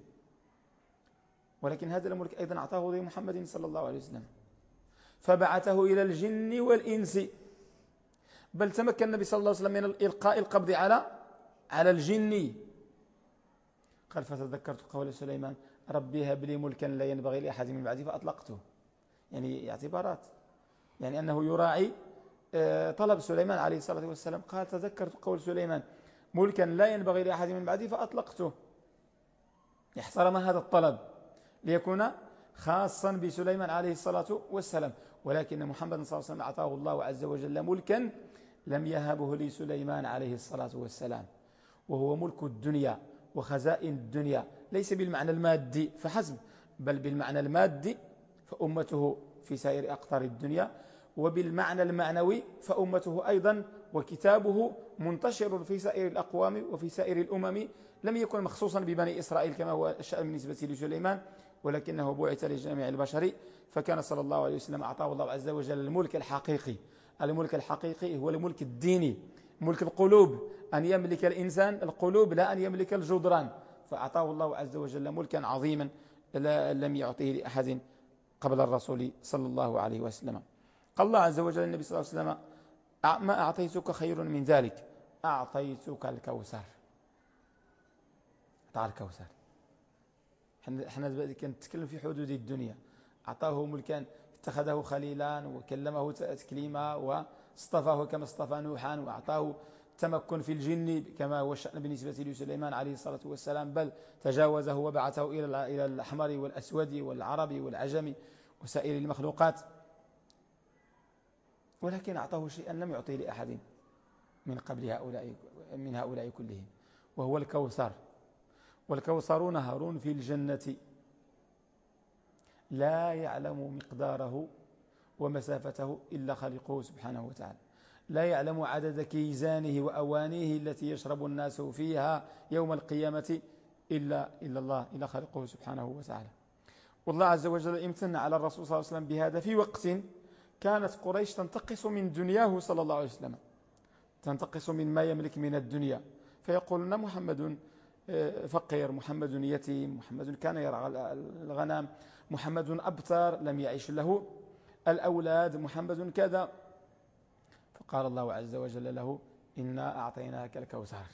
ولكن هذا الملك أيضا أعطاه لمحمد صلى الله عليه وسلم. فبعثه إلى الجن والإنس. بل تمكن النبي صلى الله عليه وسلم من إلقاء القبض على على الجن. قال فتذكرت قول سليمان ربي هب لي ملكا لا ينبغي لأحد من بعدي. فأطلقته. يعني اعتبارات. يعني أنه يراعي آه، طلب سليمان عليه الصلاة والسلام. قال تذكرت قول سليمان ملكا لا ينبغي لأحد من بعدي. فأطلقته. احترم هذا الطلب. ليكون خاصا بسليمان عليه الصلاة والسلام. ولكن محمد صلى الله عليه وسلم أعطاه الله عز وجل ملكا لم يهبه لسليمان عليه الصلاة والسلام. وهو ملك الدنيا وخزائن الدنيا ليس بالمعنى المادي فحسب بل بالمعنى المادي فأمته في سائر أقطار الدنيا وبالمعنى المعنوي فأمته أيضا وكتابه منتشر في سائر الأقوام وفي سائر الأمم لم يكن مخصوصا ببني إسرائيل كما هو الشأن بالنسبة لسليمان. ولكنه بعث لجميع البشر فكان صلى الله عليه وسلم أعطاه الله عز وجل الملك الحقيقي. الملك الحقيقي هو الملك الديني ملك القلوب. أن يملك الإنسان القلوب لا أن يملك الجدران. فأعطاه الله عز وجل ملكا عظيما لم يعطيه لأحد قبل الرسول صلى الله عليه وسلم. قال الله عز وجل النبي صلى الله عليه وسلم ما أعطيتك خير من ذلك؟ أعطيتك الكوثر. أعطى الكوثر. إحنا كنتكلم في حدود الدنيا. أعطاه ملكا اتخذه خليلا وكلمه تكليما واصطفاه كما اصطفى نوحا وأعطاه تمكن في الجن كما هو الشأن بالنسبة لسليمان عليه الصلاة والسلام. بل تجاوزه وبعثه إلى الأحمر والأسود والعربي والعجم وسائر المخلوقات. ولكن أعطاه شيئا لم يعطيه لأحد من قبل هؤلاء من هؤلاء كلهم وهو الكوثر. والكوثر نهر في الجنة. لا يعلم مقداره ومسافته إلا خلقه سبحانه وتعالى. لا يعلم عدد كيزانه وأوانيه التي يشرب الناس فيها يوم القيامة إلا, إلا الله إلا خلقه سبحانه وتعالى. والله عز وجل امتن على الرسول صلى الله عليه وسلم بهذا في وقت كانت قريش تنتقص من دنياه صلى الله عليه وسلم تنتقص من ما يملك من الدنيا. فيقولون محمد فقير محمد يتيم محمد كان يرعى الغنام محمد أبتر لم يعيش له الأولاد محمد كذا. فقال الله عز وجل له إنا أعطيناك الكوثر.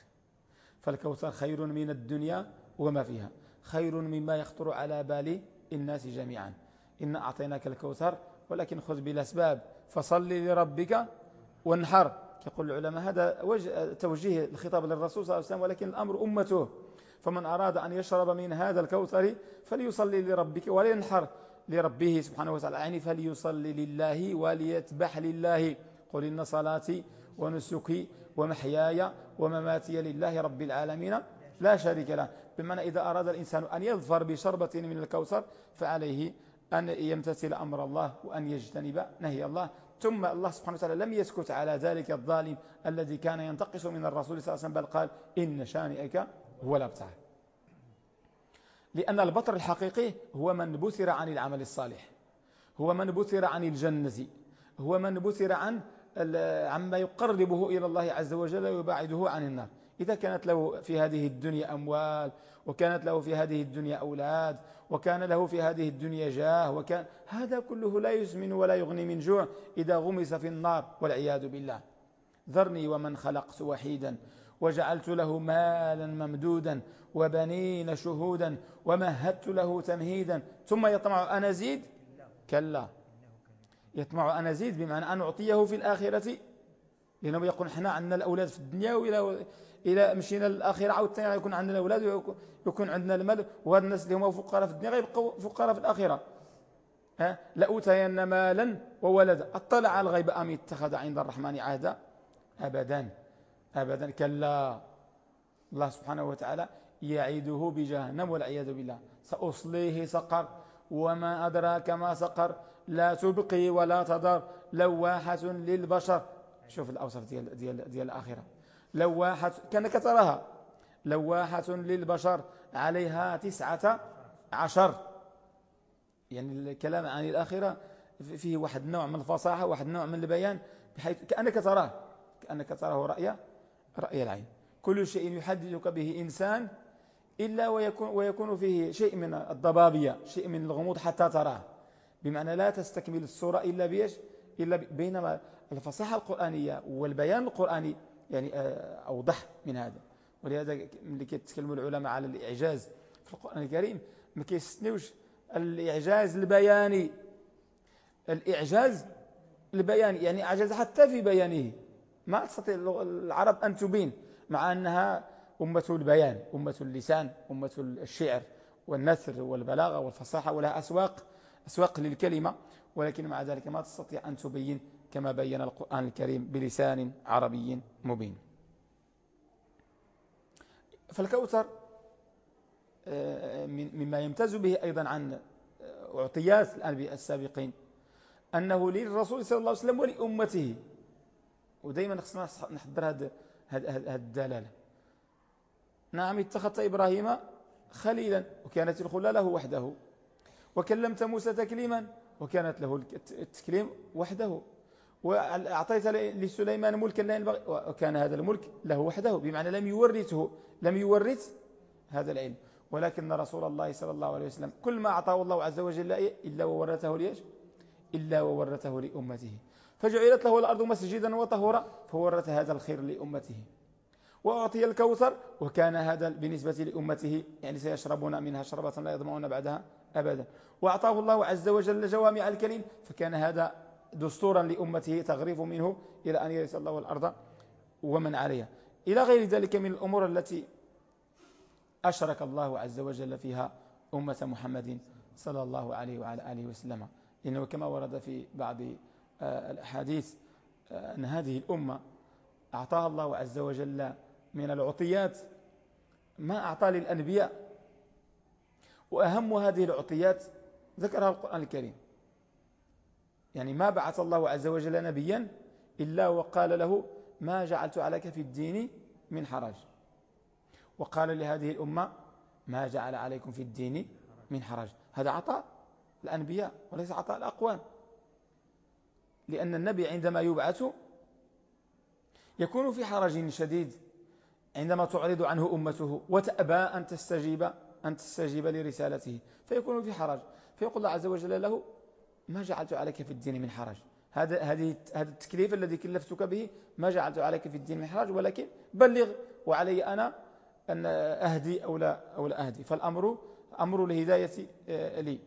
فالكوثر خير من الدنيا وما فيها خير مما يخطر على بال الناس جميعا. إنا أعطيناك الكوثر ولكن خذ بالأسباب فصل لربك وانحر. يقول العلماء هذا توجيه الخطاب للرسول صلى الله عليه وسلم ولكن الأمر أمته. فمن أراد أن يشرب من هذا الكوثر فليصلي لربك ولينحر لربه سبحانه وتعالى. يعني فليصلي لله وليتبح لله. قل إن صلاتي ونسكي ومحياي ومماتي لله رب العالمين. لا شريك له. بمعنى إذا أراد الإنسان أن يظفر بشربة من الكوثر فعليه أن يمتثل أمر الله وأن يجتنب نهي الله. ثم الله سبحانه وتعالى لم يسكت على ذلك الظالم الذي كان ينتقص من الرسول صلى الله عليه وسلم بل قال إن شانئك هو الأبتر لأن البطر الحقيقي هو من بثر عن العمل الصالح هو من بثر عن الجنة هو من بثر عن عما يقربه إلى الله عز وجل ويباعده عن النار. إذا كانت له في هذه الدنيا أموال وكانت له في هذه الدنيا أولاد وكان له في هذه الدنيا جاه وكان هذا كله لا يسمن ولا يغني من جوع إذا غمس في النار والعياذ بالله. ذرني ومن خلقت وحيدا وجعلت له مالا ممدودا وبنين شهودا ومهدت له تمهيدا. ثم يطمع أن أزيد كلا. يطمع أن أزيد بمعنى أن أعطيه في الآخرة. لأنه يقول إحنا عندنا الأولاد في الدنيا وإلى إلى مشينا للآخرة. عاود يكون عندنا الأولاد ويكون عندنا المال. وهذا الناس اللي هم فقراء في الدنيا غيبقوا فقراء في الآخرة. ها؟ لأوتين مالا وولدا. أطلع على الغيب أم اتخذ عند الرحمن عهدا؟ أبدا. أبدا كلا الله سبحانه وتعالى يعيده بجهنم والعياذ بالله. سأصليه سقر وما أدراك ما سقر لا تبقي ولا تضر لواحة للبشر. شوف الأوصاف ديال, ديال, ديال الآخرة. لواحة كأنك تراها. لواحة للبشر. عليها تسعة عشر. يعني الكلام عن الآخرة فيه واحد نوع من الفصاحة واحد نوع من البيان بحيث كأنك تراه. كأنك تراه رأي رأي العين. كل شيء يحدثك به إنسان إلا ويكون, ويكون فيه شيء من الضبابية شيء من الغموض حتى تراه. بمعنى لا تستكمل الصورة إلا بيش إلا بينما الفصاحة القرآنية والبيان القرآني يعني آه، أوضح من هذا. ولهذا ملي كيتكلموا العلماء على الإعجاز في القرآن الكريم ما كيستنيوش الإعجاز البياني. الإعجاز البياني يعني أعجز حتى في بيانه. ما تستطيع العرب أن تبين مع أنها أمة البيان أمة اللسان أمة الشعر والنثر والبلاغة والفصاحة ولها أسواق أسواق للكلمة ولكن مع ذلك ما تستطيع أن تبين كما بين القرآن الكريم بلسان عربي مبين. فالكوثر آه، مما يمتاز به أيضا عن أعطيات الأنبياء السابقين أنه للرسول صلى الله عليه وسلم ولأمته ودائما خصنا نحضر هذه الدلالة. نعم اتخذت إبراهيم خليلا وكانت الخلة له وحده. وكلمت موسى تكليما وكانت له التكليم وحده. وأعطيت لسليمان ملكا لا ينبغي وكان هذا الملك له وحده. بمعنى لم يورثه لم يورث هذا العلم. ولكن رسول الله صلى الله عليه وسلم كل ما أعطاه الله عز وجل إلا وورثه ليش؟ إلا وورثه لأمته. فجعلت له الأرض مسجدا وطهورا فورث هذا الخير لأمته. وأعطي الكوثر وكان هذا بالنسبة لأمته يعني سيشربون منها شربة لا يضمعون بعدها أبدا. وأعطاه الله عز وجل جوامع الكلم فكان هذا دستورا لأمته تغريف منه إلى أن يرث الله الأرض ومن عليها. إلى غير ذلك من الأمور التي أشرك الله عز وجل فيها أمة محمد صلى الله عليه وعلى آله وسلم. إنه كما ورد في بعض الأحاديث أن هذه الأمة أعطاها الله عز وجل من العطيات. ما أعطى للأنبياء وأهم هذه العطيات ذكرها القرآن الكريم. يعني ما بعث الله عز وجل نبيا إلا وقال له ما جعلت عليك في الدين من حرج. وقال لهذه الأمة ما جعل عليكم في الدين من حرج. هذا عطاء الأنبياء وليس عطاء الأقوام. لأن النبي عندما يبعث يكون في حرج شديد عندما تعرض عنه أمته وتأبى أن تستجيب أن تستجيب لرسالته فيكون في حرج. فيقول الله عز وجل له ما جعلت عليك في الدين من حرج. هذا هذه هذا التكليف الذي كلفتك به ما جعلت عليك في الدين من حرج ولكن بلغ وعلي أنا أن أهدي أو لا, أو لا أهدي. فالأمر أمر الهداية آه، لي.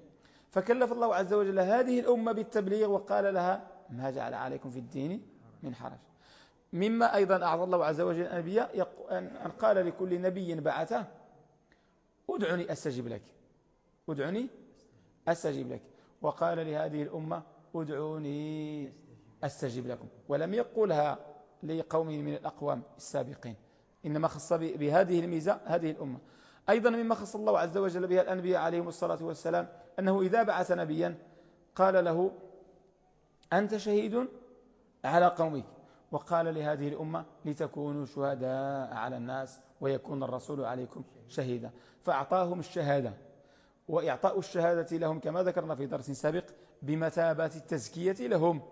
فكلف الله عز وجل هذه الأمة بالتبليغ وقال لها ما جعل عليكم في الدين من حرج. مما أيضا أعطى الله عز وجل الأنبياء أن قال لكل نبي بعثه أدعني أستجب لك. أدعني أستجب لك. وقال لهذه الأمة أدعوني أستجب لكم. ولم يقولها لقومه من الأقوام السابقين. إنما خص بهذه الميزة هذه الأمة. أيضا مما خص الله عز وجل بها الأنبياء عليهم الصلاة والسلام أنه إذا بعث نبيا قال له أنت شهيد على قومك. وقال لهذه الأمة لتكونوا شهداء على الناس ويكون الرسول عليكم شهيدا. فأعطاهم الشهادة. وإعطاء الشهادة لهم كما ذكرنا في درس سابق بمثابة التزكية لهم.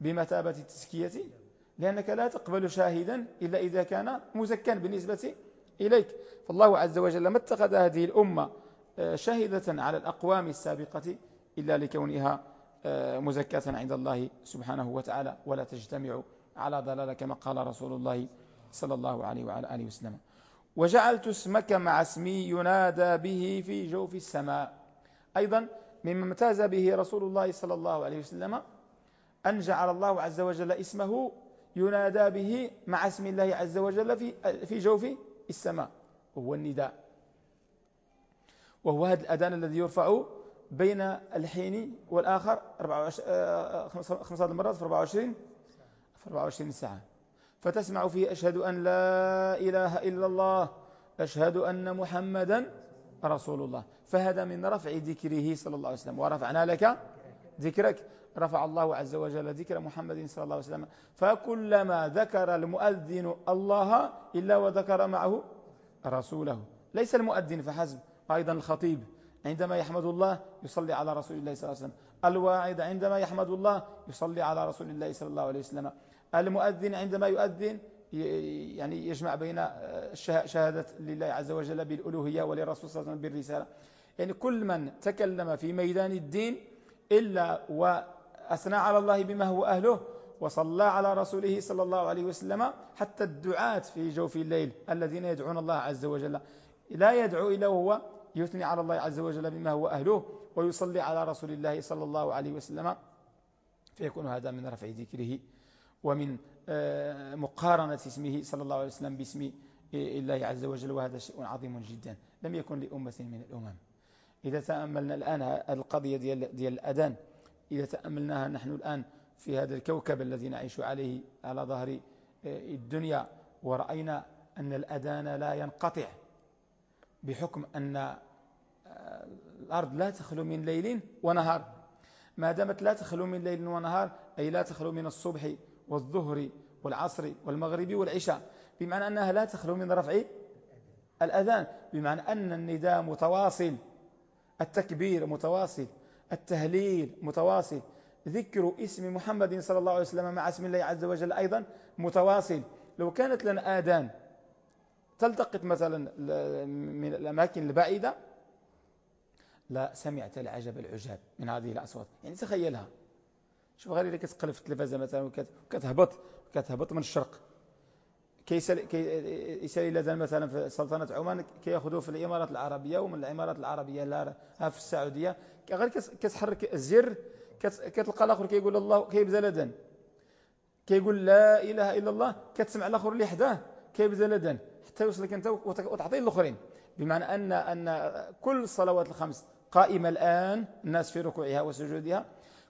بمثابة التزكية. لأنك لا تقبل شاهدا إلا إذا كان مزكا بالنسبة إليك. فالله عز وجل ما اتخذ هذه الأمة آه، شاهدة على الأقوام السابقة إلا لكونها مزكاة عند الله سبحانه وتعالى ولا تجتمع على ضلالة كما قال رسول الله صلى الله عليه وعلى آله وسلم. وجعلت اسمك مع اسمي ينادى به في جوف السماء. أيضا مما امتاز به رسول الله صلى الله عليه وسلم أن جعل الله عز وجل اسمه ينادى به مع اسم الله عز وجل في في جوف السماء وهو النداء. وهو هذا الأذان الذي يرفع بين الحين والآخر 15 مرات في 24 في 24 ساعة. فتسمع فيه أشهد أن لا إله إلا الله أشهد أن محمدا رسول الله. فهذا من رفع ذكره صلى الله عليه وسلم. ورفعنا لك ذكرك. رفع الله عز وجل ذكر محمد صلى الله عليه وسلم. فكلما ذكر المؤذن الله إلا وذكر معه رسوله. ليس المؤذن فحسب أيضا الخطيب. عندما يحمد الله يصلي على رسول الله صلى الله عليه وسلم. الواعد عندما يحمد الله يصلي على رسول الله صلى الله عليه وسلم. المؤذن عندما يؤذن يعني يجمع بين شهادة لله عز وجل بالألوهية وللرسول صلى الله عليه وسلم بالرسالة. يعني كل من تكلم في ميدان الدين إلا وأثنى على الله بما هو أهله وصلى على رسوله صلى الله عليه وسلم حتى الدعاة في جوف الليل الذين يدعون الله عز وجل. لا يدعو إلا وهو يثني على الله عز وجل بما هو أهله ويصلي على رسول الله صلى الله عليه وسلم. فيكون هذا من رفع ذكره ومن آه، مقارنة اسمه صلى الله عليه وسلم باسم الله عز وجل وهذا شيء عظيم جدا. لم يكن لأمة من الأمم. إذا تأملنا الآن القضية ديال, ديال الأذان إذا تأملناها نحن الآن في هذا الكوكب الذي نعيش عليه على ظهر آه، الدنيا ورأينا أن الأذان لا ينقطع. بحكم أن آه، الأرض لا تخلو من ليل ونهار. ما دامت لا تخلو من ليل ونهار أي لا تخلو من الصبح والظهر والعصر والمغرب والعشاء. بمعنى أنها لا تخلو من رفع الأذان. بمعنى أن النداء متواصل التكبير متواصل التهليل متواصل ذكر اسم محمد صلى الله عليه وسلم مع اسم الله عز وجل أيضا متواصل. لو كانت لنا آذان تلتقط مثلا من الأماكن البعيدة؟ لا سمعت العجب العجاب من هذه الأصوات. يعني تخيلها. شوف غير اللي كتقلب في التلفازه مثلا وكتهبط كتهبط من الشرق. كيسال كيسال مثلا في سلطنة عمان كيأخذوه في الإمارات العربية ومن الإمارات العربية لا في السعودية. غير كتحرك الزر كتلقى الآخر كيقول الله كيبدا لدن كيقول لا إله إلا الله كتسمع الآخر اللي حداه كيبدا لدن يوصلك أنت وتعطيه الاخرين بمعنى أن أن كل الصلوات الخمس قائمة الآن الناس في ركوعها وسجودها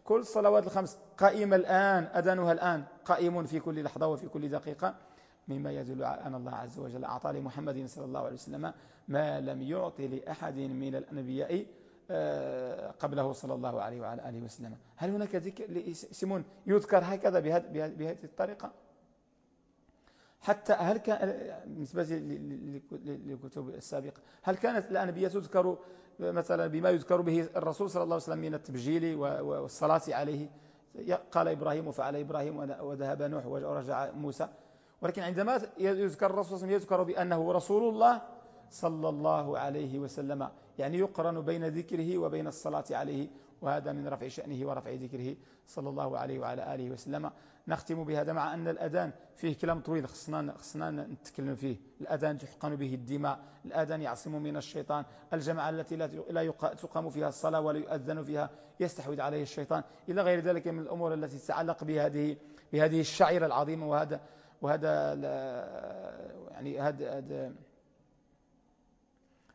كل الصلوات الخمس قائمة الآن أذانها الآن قائم في كل لحظة وفي كل دقيقة مما يدل على أن الله عز وجل أعطى لمحمد صلى الله عليه وسلم ما لم يعطي لأحد من الأنبياء آه، قبله صلى الله عليه وعلى آله وسلم. هل هناك اسم يذكر هكذا بهذه الطريقة؟ حتى هل كان بالنسبة للكتب السابقة هل كانت الأنبياء تذكر مثلا بما يذكر به الرسول صلى الله عليه وسلم من التبجيل والصلاة عليه؟ قال إبراهيم وفعل إبراهيم وذهب نوح ورجع موسى. ولكن عندما يذكر الرسول صلى الله عليه وسلم يذكر بأنه رسول الله صلى الله عليه وسلم يعني يقرن بين ذكره وبين الصلاة عليه وهذا من رفع شأنه ورفع ذكره صلى الله عليه وعلى آله وسلم. نختم بهذا مع أن الأذان فيه كلام طويل خصنا, خصنا نتكلم فيه. الأذان تحقن به الدماء الأذان يعصم من الشيطان الجماعة التي لا تقام فيها الصلاة ولا يؤذن فيها يستحوذ عليه الشيطان. إلى غير ذلك من الأمور التي تتعلق بهذه بهذه الشعيرة العظيمة وهذا وهذا يعني هذا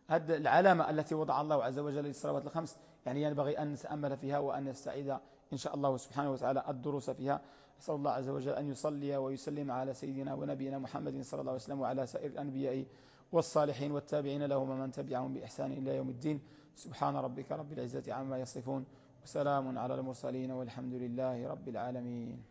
هذا العلامة التي وضع الله عز وجل للصلوات الخمس. يعني ينبغي أن نتأمل فيها وأن نستعيد إن شاء الله سبحانه وتعالى الدروس فيها. أسأل الله عز وجل أن يصلي ويسلم على سيدنا ونبينا محمد صلى الله عليه وسلم وعلى سائر الأنبياء والصالحين والتابعين لهم ومن تبعهم بإحسان إلى يوم الدين. سبحان ربك رب العزة عما يصفون وسلام على المرسلين والحمد لله رب العالمين.